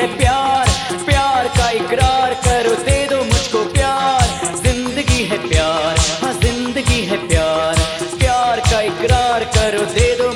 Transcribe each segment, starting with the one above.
है प्यार प्यार का इकरार करो, दे दो मुझको प्यार। ज़िंदगी है प्यार हाँ ज़िंदगी है प्यार। प्यार का इकरार करो, दे दो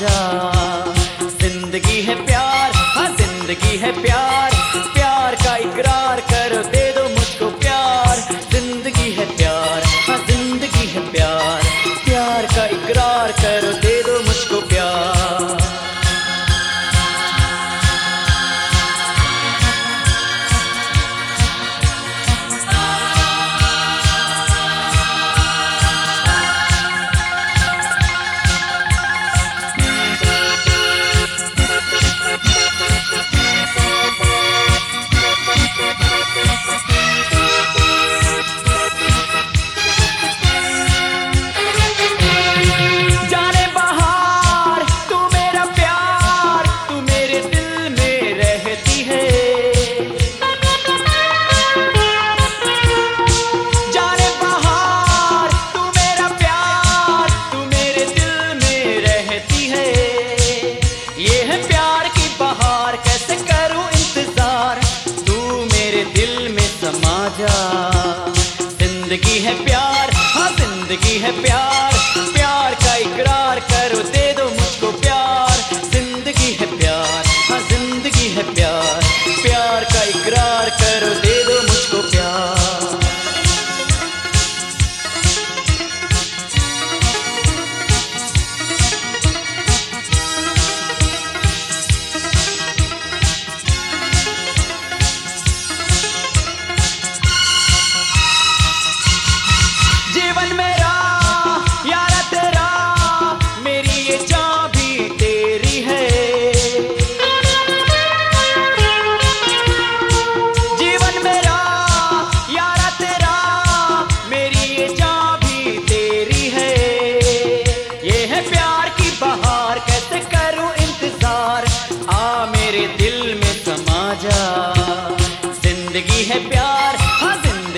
जा।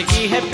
जिंदगी है